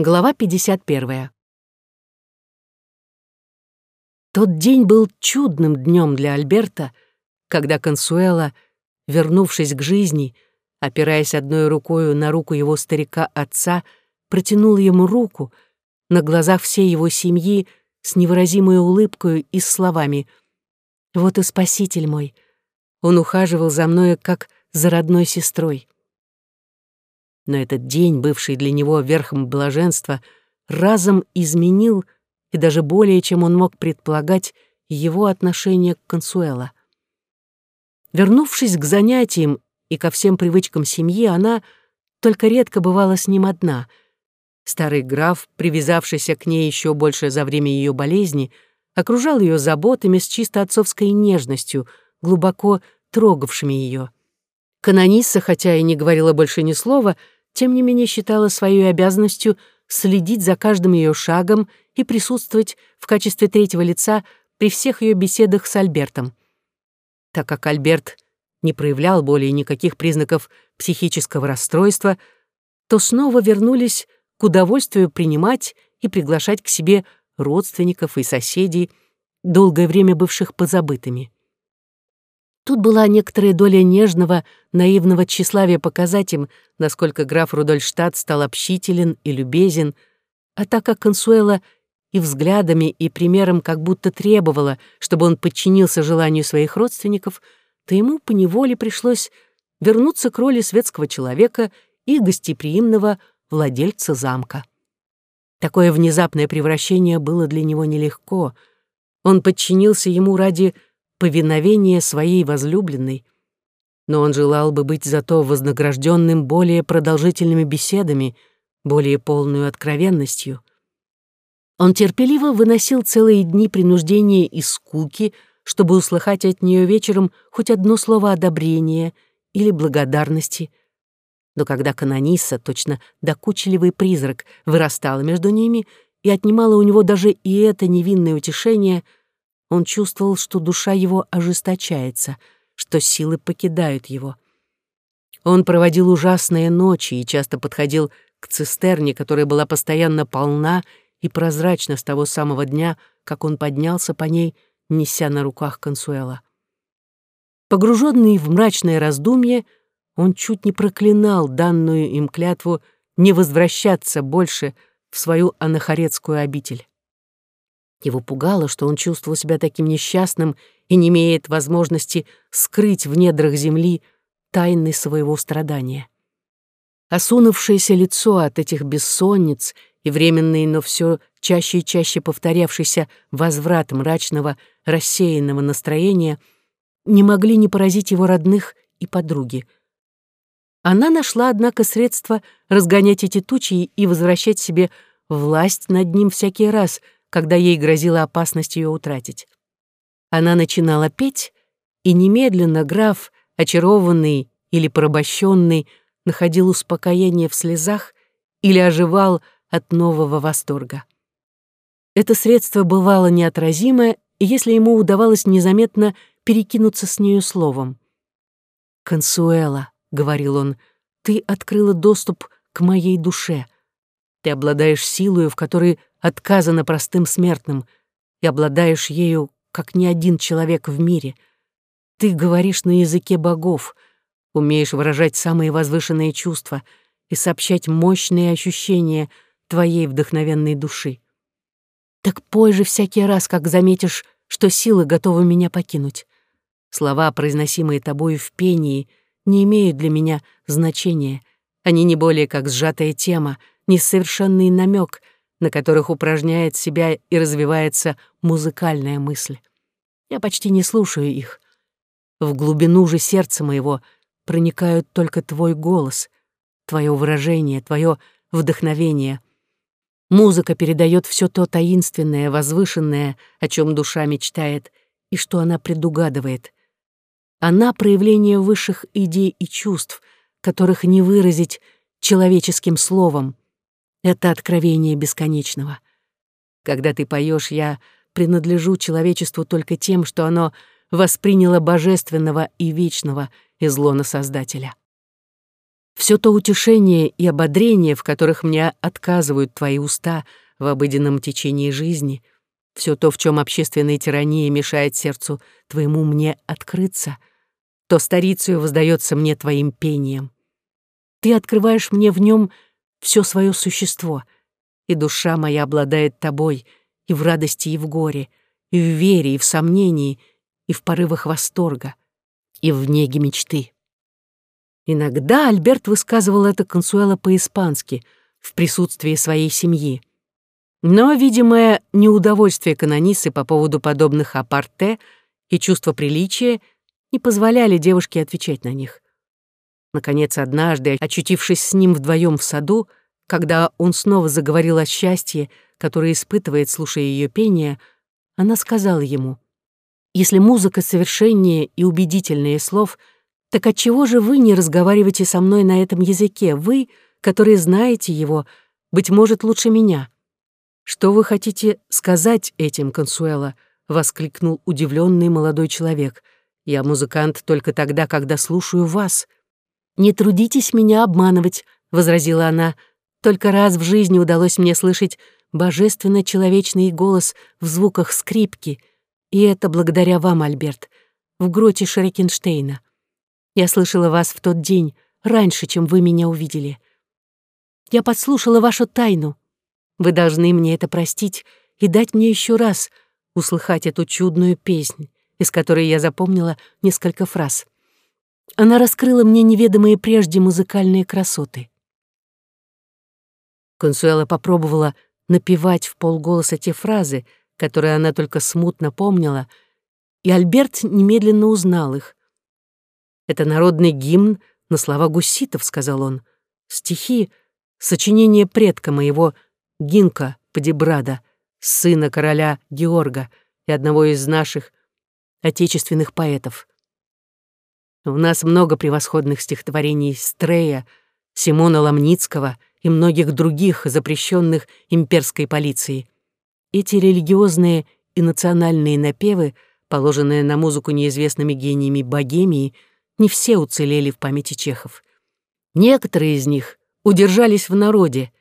Глава 51. Тот день был чудным днем для Альберта, когда Консуэла, вернувшись к жизни, опираясь одной рукой на руку его старика-отца, протянула ему руку на глазах всей его семьи с невыразимой улыбкой и словами «Вот и спаситель мой! Он ухаживал за мною, как за родной сестрой» но этот день, бывший для него верхом блаженства, разом изменил, и даже более, чем он мог предполагать, его отношение к Консуэла. Вернувшись к занятиям и ко всем привычкам семьи, она только редко бывала с ним одна. Старый граф, привязавшийся к ней еще больше за время ее болезни, окружал ее заботами с чисто отцовской нежностью, глубоко трогавшими ее. Канонисса, хотя и не говорила больше ни слова, — тем не менее считала своей обязанностью следить за каждым ее шагом и присутствовать в качестве третьего лица при всех ее беседах с Альбертом. Так как Альберт не проявлял более никаких признаков психического расстройства, то снова вернулись к удовольствию принимать и приглашать к себе родственников и соседей, долгое время бывших позабытыми. Тут была некоторая доля нежного, наивного тщеславия показать им, насколько граф Рудольштадт стал общителен и любезен, а так как Консуэла и взглядами, и примером как будто требовала, чтобы он подчинился желанию своих родственников, то ему поневоле пришлось вернуться к роли светского человека и гостеприимного владельца замка. Такое внезапное превращение было для него нелегко. Он подчинился ему ради повиновение своей возлюбленной, но он желал бы быть зато вознагражденным более продолжительными беседами, более полную откровенностью. Он терпеливо выносил целые дни принуждения и скуки, чтобы услыхать от нее вечером хоть одно слово одобрения или благодарности. Но когда канониса, точно докучливый призрак, вырастала между ними и отнимала у него даже и это невинное утешение — он чувствовал, что душа его ожесточается, что силы покидают его. Он проводил ужасные ночи и часто подходил к цистерне, которая была постоянно полна и прозрачна с того самого дня, как он поднялся по ней, неся на руках Консуэла. Погруженный в мрачное раздумье, он чуть не проклинал данную им клятву не возвращаться больше в свою анахарецкую обитель. Его пугало, что он чувствовал себя таким несчастным и не имеет возможности скрыть в недрах земли тайны своего страдания. Осунувшееся лицо от этих бессонниц и временный, но все чаще и чаще повторявшийся возврат мрачного, рассеянного настроения не могли не поразить его родных и подруги. Она нашла, однако, средства разгонять эти тучи и возвращать себе власть над ним всякий раз — когда ей грозила опасность ее утратить. Она начинала петь, и немедленно граф, очарованный или порабощенный, находил успокоение в слезах или оживал от нового восторга. Это средство бывало неотразимое, если ему удавалось незаметно перекинуться с нею словом. «Консуэла», — говорил он, — «ты открыла доступ к моей душе. Ты обладаешь силою, в которой отказано простым смертным, и обладаешь ею, как ни один человек в мире. Ты говоришь на языке богов, умеешь выражать самые возвышенные чувства и сообщать мощные ощущения твоей вдохновенной души. Так пой же всякий раз, как заметишь, что силы готовы меня покинуть. Слова, произносимые тобою в пении, не имеют для меня значения. Они не более как сжатая тема, несовершенный намек, на которых упражняет себя и развивается музыкальная мысль. Я почти не слушаю их. В глубину же сердца моего проникают только твой голос, твое выражение, твое вдохновение. Музыка передает все то таинственное, возвышенное, о чем душа мечтает, и что она предугадывает. Она — проявление высших идей и чувств, которых не выразить человеческим словом. Это откровение бесконечного. Когда ты поешь, я принадлежу человечеству только тем, что оно восприняло божественного и вечного из лона Создателя. Все то утешение и ободрение, в которых мне отказывают твои уста в обыденном течении жизни, все то, в чем общественная тирания мешает сердцу твоему мне открыться, то старицею воздается мне твоим пением. Ты открываешь мне в нем все свое существо, и душа моя обладает тобой и в радости, и в горе, и в вере, и в сомнении, и в порывах восторга, и в неге мечты. Иногда Альберт высказывал это Консуэло по-испански, в присутствии своей семьи. Но, видимое неудовольствие канонисы по поводу подобных апарте и чувство приличия не позволяли девушке отвечать на них. Наконец, однажды, очутившись с ним вдвоем в саду, когда он снова заговорил о счастье, которое испытывает, слушая ее пение, она сказала ему, «Если музыка совершеннее и убедительнее слов — так отчего же вы не разговариваете со мной на этом языке, вы, которые знаете его, быть может, лучше меня? Что вы хотите сказать этим, Консуэла? воскликнул удивленный молодой человек. Я музыкант только тогда, когда слушаю вас. Не трудитесь меня обманывать, возразила она. Только раз в жизни удалось мне слышать божественно-человечный голос в звуках скрипки, и это благодаря вам, Альберт, в гроте Шерекенштейна. Я слышала вас в тот день, раньше, чем вы меня увидели. Я подслушала вашу тайну. Вы должны мне это простить и дать мне еще раз услыхать эту чудную песнь, из которой я запомнила несколько фраз. Она раскрыла мне неведомые прежде музыкальные красоты. Консуэла попробовала напевать в полголоса те фразы, которые она только смутно помнила, и Альберт немедленно узнал их. Это народный гимн на слова гуситов, сказал он. Стихи — сочинение предка моего Гинка Падибрада, сына короля Георга и одного из наших отечественных поэтов. У нас много превосходных стихотворений Стрея, Симона Ломницкого и многих других, запрещенных имперской полицией. Эти религиозные и национальные напевы, положенные на музыку неизвестными гениями богемии — не все уцелели в памяти чехов. Некоторые из них удержались в народе,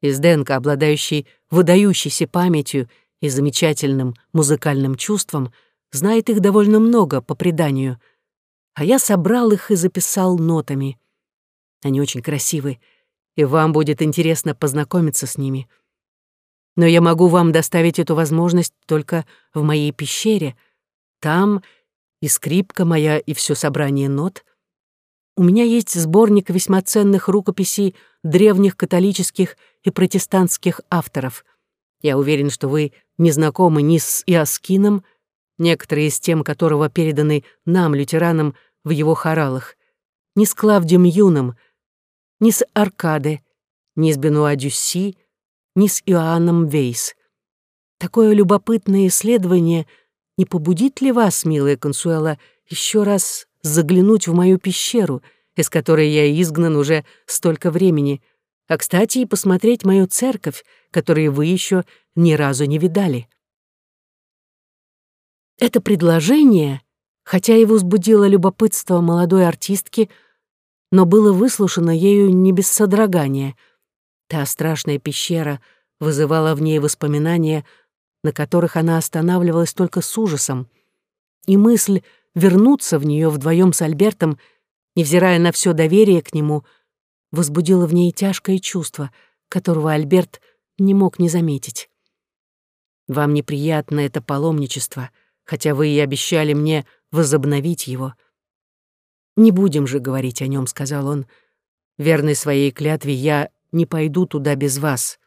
из Денка, обладающий выдающейся памятью и замечательным музыкальным чувством, знает их довольно много по преданию, а я собрал их и записал нотами. Они очень красивы, и вам будет интересно познакомиться с ними. Но я могу вам доставить эту возможность только в моей пещере. Там и скрипка моя, и все собрание нот. У меня есть сборник весьма ценных рукописей древних католических и протестантских авторов. Я уверен, что вы не знакомы ни с Иоскином, некоторые из тем которого переданы нам, лютеранам, в его хоралах, ни с Клавдием Юном, ни с Аркаде, ни с Бенуа Дюсси, ни с Иоанном Вейс. Такое любопытное исследование — не побудит ли вас, милая Консуэла, еще раз заглянуть в мою пещеру, из которой я изгнан уже столько времени, а, кстати, и посмотреть мою церковь, которую вы еще ни разу не видали?» Это предложение, хотя и возбудило любопытство молодой артистки, но было выслушано ею не без содрогания. Та страшная пещера вызывала в ней воспоминания на которых она останавливалась только с ужасом, и мысль вернуться в нее вдвоем с Альбертом, невзирая на все доверие к нему, возбудила в ней тяжкое чувство, которого Альберт не мог не заметить. «Вам неприятно это паломничество, хотя вы и обещали мне возобновить его». «Не будем же говорить о нем», — сказал он. «Верный своей клятве я не пойду туда без вас.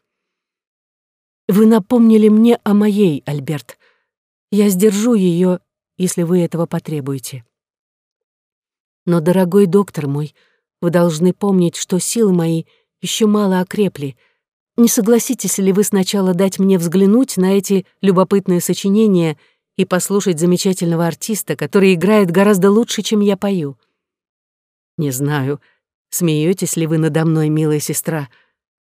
Вы напомнили мне о моей, Альберт. Я сдержу ее, если вы этого потребуете. Но, дорогой доктор мой, вы должны помнить, что силы мои еще мало окрепли. Не согласитесь ли вы сначала дать мне взглянуть на эти любопытные сочинения и послушать замечательного артиста, который играет гораздо лучше, чем я пою? Не знаю, смеетесь ли вы надо мной, милая сестра,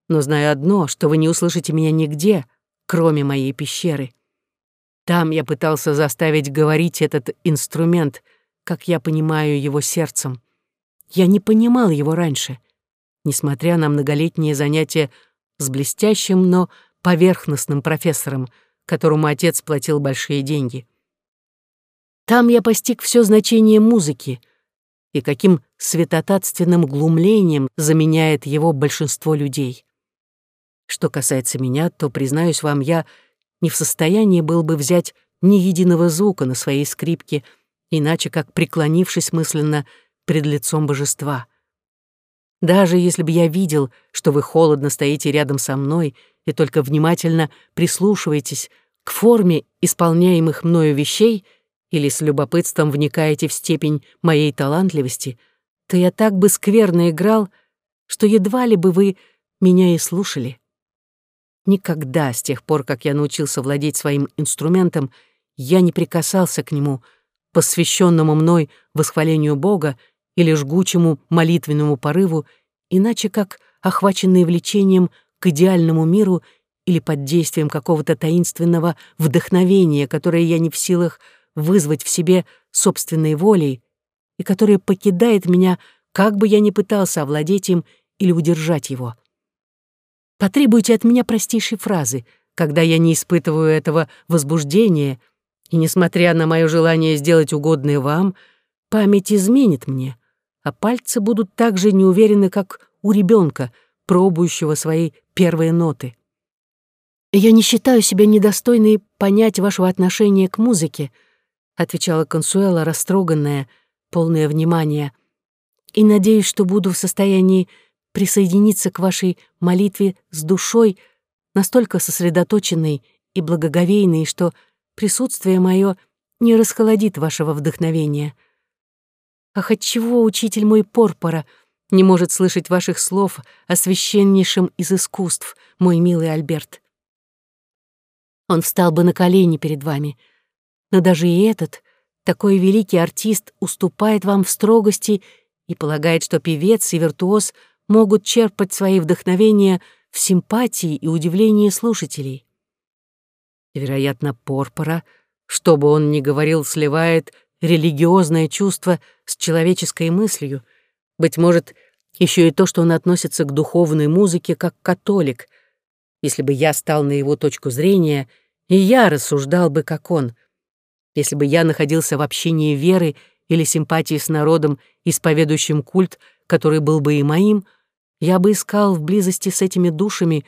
но знаю одно, что вы не услышите меня нигде, кроме моей пещеры. Там я пытался заставить говорить этот инструмент, как я понимаю его сердцем. Я не понимал его раньше, несмотря на многолетние занятия с блестящим, но поверхностным профессором, которому отец платил большие деньги. Там я постиг все значение музыки и каким светотатственным глумлением заменяет его большинство людей. Что касается меня, то, признаюсь вам, я не в состоянии был бы взять ни единого звука на своей скрипке, иначе как преклонившись мысленно пред лицом божества. Даже если бы я видел, что вы холодно стоите рядом со мной и только внимательно прислушиваетесь к форме исполняемых мною вещей или с любопытством вникаете в степень моей талантливости, то я так бы скверно играл, что едва ли бы вы меня и слушали. Никогда с тех пор, как я научился владеть своим инструментом, я не прикасался к нему, посвященному мной восхвалению Бога или жгучему молитвенному порыву, иначе как охваченный влечением к идеальному миру или под действием какого-то таинственного вдохновения, которое я не в силах вызвать в себе собственной волей и которое покидает меня, как бы я ни пытался овладеть им или удержать его. Потребуйте от меня простейшей фразы, когда я не испытываю этого возбуждения, и, несмотря на мое желание сделать угодное вам, память изменит мне, а пальцы будут так же неуверены, как у ребенка, пробующего свои первые ноты. «Я не считаю себя недостойной понять вашего отношения к музыке», отвечала Консуэла, растроганная, полная внимания, «и надеюсь, что буду в состоянии присоединиться к вашей молитве с душой, настолько сосредоточенной и благоговейной, что присутствие мое не расхолодит вашего вдохновения. Ах, отчего учитель мой Порпора не может слышать ваших слов о священнейшем из искусств, мой милый Альберт? Он встал бы на колени перед вами, но даже и этот, такой великий артист, уступает вам в строгости и полагает, что певец и виртуоз — могут черпать свои вдохновения в симпатии и удивлении слушателей. вероятно, Порпора, что бы он ни говорил, сливает религиозное чувство с человеческой мыслью, быть может, еще и то, что он относится к духовной музыке как католик. Если бы я стал на его точку зрения, и я рассуждал бы, как он. Если бы я находился в общении веры или симпатии с народом, исповедующим культ, который был бы и моим, я бы искал в близости с этими душами,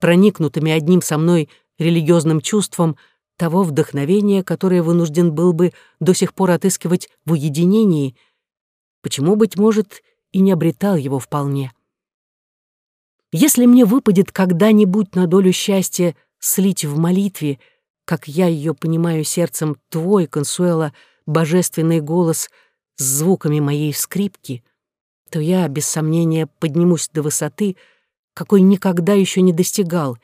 проникнутыми одним со мной религиозным чувством, того вдохновения, которое вынужден был бы до сих пор отыскивать в уединении, почему, быть может, и не обретал его вполне. Если мне выпадет когда-нибудь на долю счастья слить в молитве, как я ее понимаю сердцем, твой, Консуэла, божественный голос с звуками моей скрипки — то я, без сомнения, поднимусь до высоты, какой никогда еще не достигал,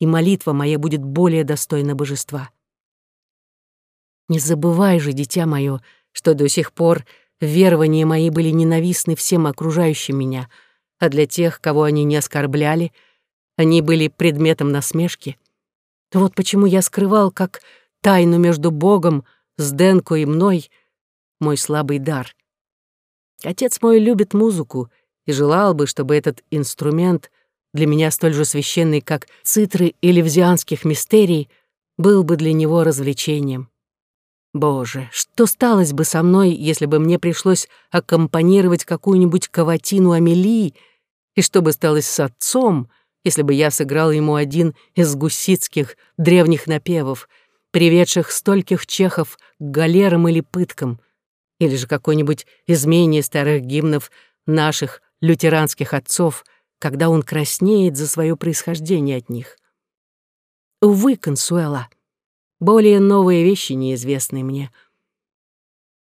и молитва моя будет более достойна божества. Не забывай же, дитя мое, что до сих пор верования мои были ненавистны всем окружающим меня, а для тех, кого они не оскорбляли, они были предметом насмешки. Вот почему я скрывал как тайну между Богом, с Денко и мной, мой слабый дар — Отец мой любит музыку и желал бы, чтобы этот инструмент, для меня столь же священный, как цитры или взианских мистерий, был бы для него развлечением. Боже, что сталось бы со мной, если бы мне пришлось аккомпанировать какую-нибудь каватину Амелии, и что бы сталось с отцом, если бы я сыграл ему один из гусицких древних напевов, приведших стольких чехов к галерам или пыткам — или же какое-нибудь изменение старых гимнов наших лютеранских отцов, когда он краснеет за свое происхождение от них. Увы, Консуэла, более новые вещи неизвестны мне.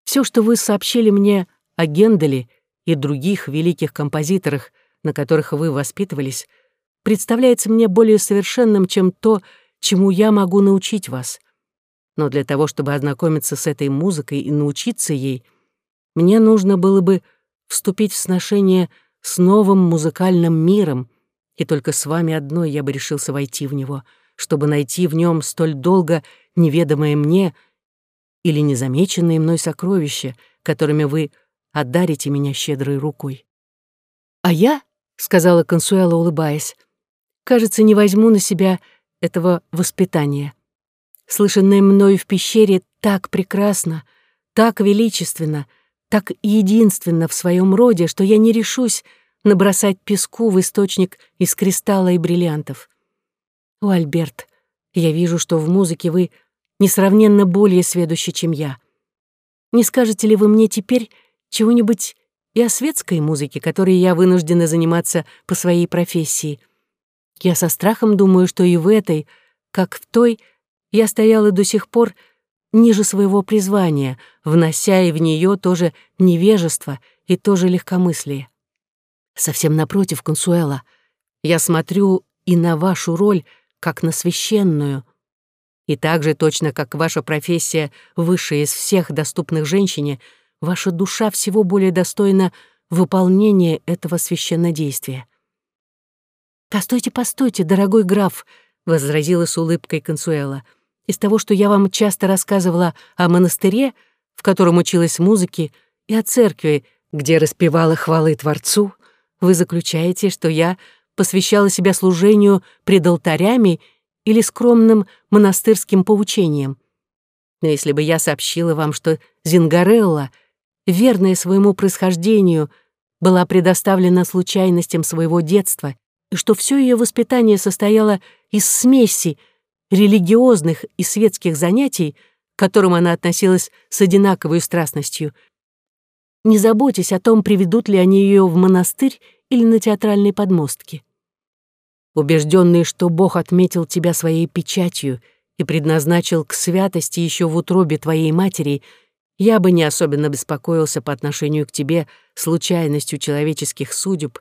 Все, что вы сообщили мне о Генделе и других великих композиторах, на которых вы воспитывались, представляется мне более совершенным, чем то, чему я могу научить вас — но для того, чтобы ознакомиться с этой музыкой и научиться ей, мне нужно было бы вступить в сношение с новым музыкальным миром, и только с вами одной я бы решился войти в него, чтобы найти в нем столь долго неведомое мне или незамеченные мной сокровища, которыми вы одарите меня щедрой рукой. А я, сказала Консуэла, улыбаясь. «Кажется, не возьму на себя этого воспитания. Слышанное мною в пещере так прекрасно, так величественно, так единственно в своем роде, что я не решусь набросать песку в источник из кристалла и бриллиантов. О, Альберт, я вижу, что в музыке вы несравненно более сведущи, чем я. Не скажете ли вы мне теперь чего-нибудь и о светской музыке, которой я вынуждена заниматься по своей профессии? Я со страхом думаю, что и в этой, как в той, я стояла до сих пор ниже своего призвания, внося и в нее тоже невежество и тоже легкомыслие. Совсем напротив, Консуэла, я смотрю и на вашу роль, как на священную. И так же точно, как ваша профессия высшая из всех доступных женщине, ваша душа всего более достойна выполнения этого священнодействия. «Постойте, постойте, дорогой граф», — возразила с улыбкой Консуэла. «Из того, что я вам часто рассказывала о монастыре, в котором училась музыке, и о церкви, где распевала хвалы Творцу, вы заключаете, что я посвящала себя служению пред алтарями или скромным монастырским поучениям. Но если бы я сообщила вам, что Зингарелла, верная своему происхождению, была предоставлена случайностям своего детства, и что все ее воспитание состояло из смеси религиозных и светских занятий, к которым она относилась с одинаковой страстностью, не заботясь о том, приведут ли они ее в монастырь или на театральной подмостке. Убежденный, что Бог отметил тебя своей печатью и предназначил к святости еще в утробе твоей матери, я бы не особенно беспокоился по отношению к тебе случайностью человеческих судеб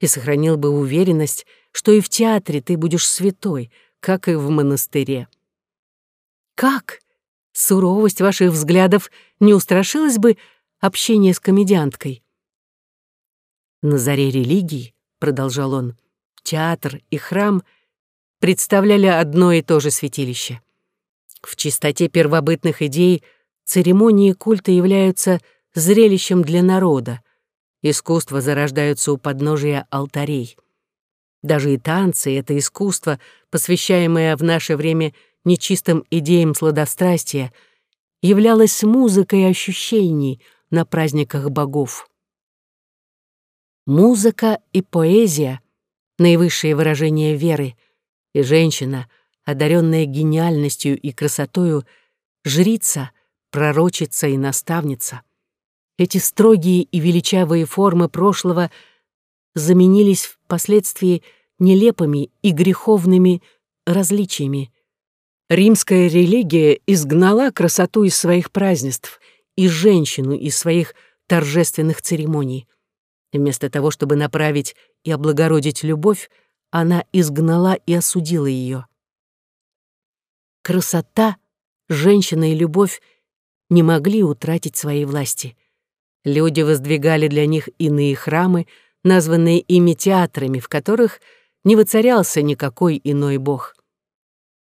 и сохранил бы уверенность, что и в театре ты будешь святой, как и в монастыре. Как? Суровость ваших взглядов не устрашилась бы общение с комедианткой. На заре религии, продолжал он, театр и храм представляли одно и то же святилище. В чистоте первобытных идей церемонии культа являются зрелищем для народа, искусства зарождаются у подножия алтарей. Даже и танцы — это искусство, посвящаемое в наше время нечистым идеям сладострастия, являлось музыкой ощущений — на праздниках богов. Музыка и поэзия — наивысшее выражение веры, и женщина, одаренная гениальностью и красотою, жрица, пророчица и наставница. Эти строгие и величавые формы прошлого заменились впоследствии нелепыми и греховными различиями. Римская религия изгнала красоту из своих празднеств и женщину из своих торжественных церемоний. Вместо того, чтобы направить и облагородить любовь, она изгнала и осудила ее. Красота, женщина и любовь не могли утратить своей власти. Люди воздвигали для них иные храмы, названные ими театрами, в которых не воцарялся никакой иной бог.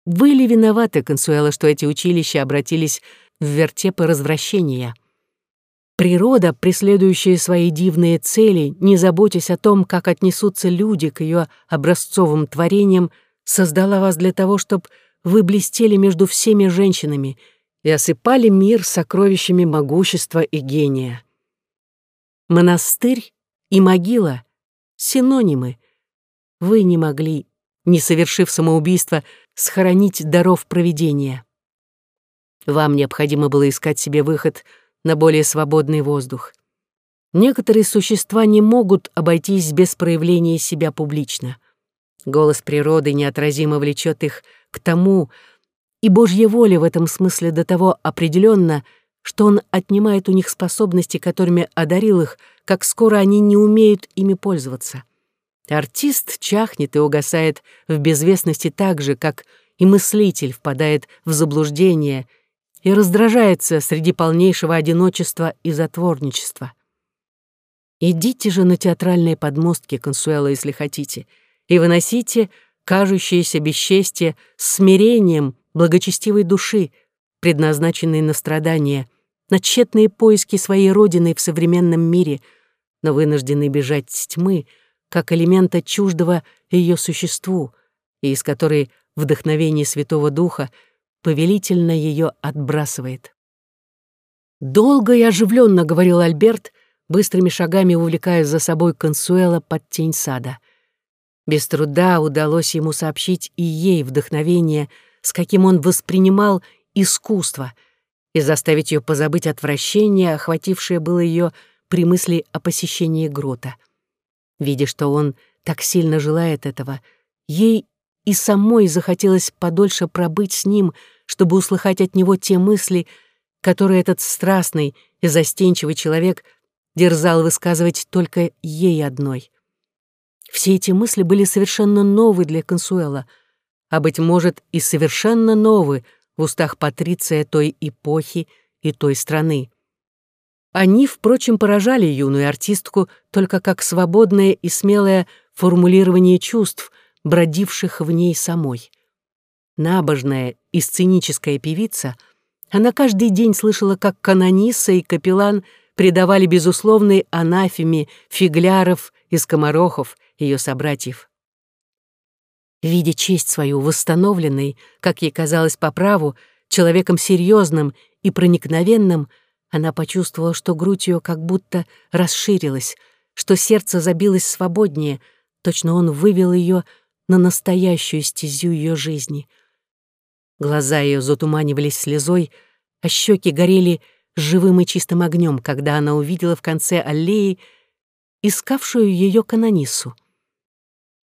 Вы ли виноваты, Консуэла, что эти училища обратились в вертепы развращения. Природа, преследующая свои дивные цели, не заботясь о том, как отнесутся люди к ее образцовым творениям, создала вас для того, чтобы вы блестели между всеми женщинами и осыпали мир сокровищами могущества и гения. Монастырь и могила — синонимы. Вы не могли, не совершив самоубийство, схоронить даров провидения. Вам необходимо было искать себе выход на более свободный воздух. Некоторые существа не могут обойтись без проявления себя публично. Голос природы неотразимо влечет их к тому, и Божья воля в этом смысле до того определенно, что Он отнимает у них способности, которыми одарил их, как скоро они не умеют ими пользоваться. Артист чахнет и угасает в безвестности так же, как и мыслитель впадает в заблуждение — и раздражается среди полнейшего одиночества и затворничества. Идите же на театральные подмостки, Консуэла, если хотите, и выносите кажущееся бесчестие смирением благочестивой души, предназначенной на страдания, на тщетные поиски своей родины в современном мире, но вынужденной бежать с тьмы, как элемента чуждого ее существу, и из которой вдохновение Святого Духа повелительно ее отбрасывает. Долго и оживленно говорил Альберт, быстрыми шагами увлекая за собой Консуэла под тень сада. Без труда удалось ему сообщить и ей вдохновение, с каким он воспринимал искусство, и заставить ее позабыть отвращение, охватившее было ее при мысли о посещении грота. Видя, что он так сильно желает этого, ей и самой захотелось подольше пробыть с ним, чтобы услыхать от него те мысли, которые этот страстный и застенчивый человек дерзал высказывать только ей одной. Все эти мысли были совершенно новы для Консуэла, а, быть может, и совершенно новы в устах Патриция той эпохи и той страны. Они, впрочем, поражали юную артистку только как свободное и смелое формулирование чувств, бродивших в ней самой. Набожная и сценическая певица, она каждый день слышала, как канониса и капеллан предавали безусловной анафеме фигляров и скоморохов, ее собратьев. Видя честь свою восстановленной, как ей казалось по праву, человеком серьезным и проникновенным, она почувствовала, что грудь ее как будто расширилась, что сердце забилось свободнее, точно он вывел ее на настоящую стезю ее жизни. Глаза ее затуманивались слезой, а щеки горели живым и чистым огнем, когда она увидела в конце аллеи искавшую ее канонису.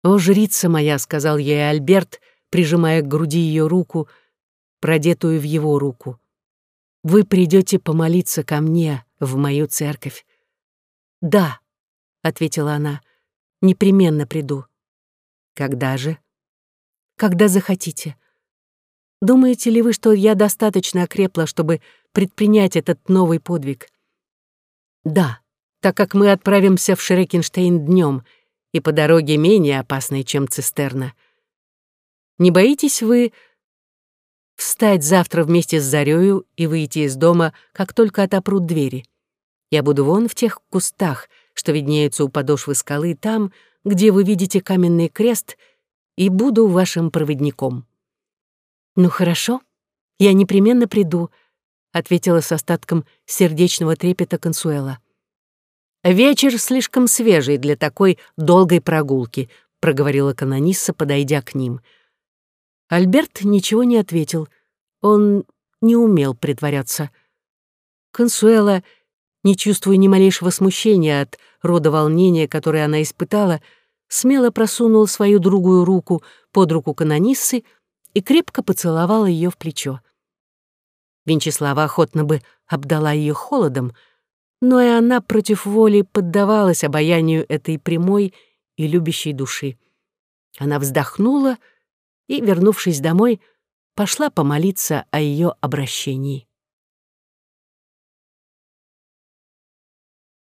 «О, жрица моя!» — сказал ей Альберт, прижимая к груди ее руку, продетую в его руку. Вы придете помолиться ко мне в мою церковь. Да, ответила она, непременно приду. Когда же? Когда захотите. Думаете ли вы, что я достаточно окрепла, чтобы предпринять этот новый подвиг? Да, так как мы отправимся в Шрекенштейн днем и по дороге менее опасной, чем цистерна. Не боитесь вы встать завтра вместе с Зарею и выйти из дома, как только отопрут двери. Я буду вон в тех кустах, что виднеются у подошвы скалы, там, где вы видите каменный крест, и буду вашим проводником». «Ну хорошо, я непременно приду», — ответила с остатком сердечного трепета Консуэла. «Вечер слишком свежий для такой долгой прогулки», — проговорила канонисса, подойдя к ним — Альберт ничего не ответил. Он не умел притворяться. Консуэла, не чувствуя ни малейшего смущения от рода волнения, которое она испытала, смело просунула свою другую руку под руку канониссы и крепко поцеловала ее в плечо. Венчеслава охотно бы обдала ее холодом, но и она против воли поддавалась обаянию этой прямой и любящей души. Она вздохнула и, вернувшись домой, пошла помолиться о ее обращении.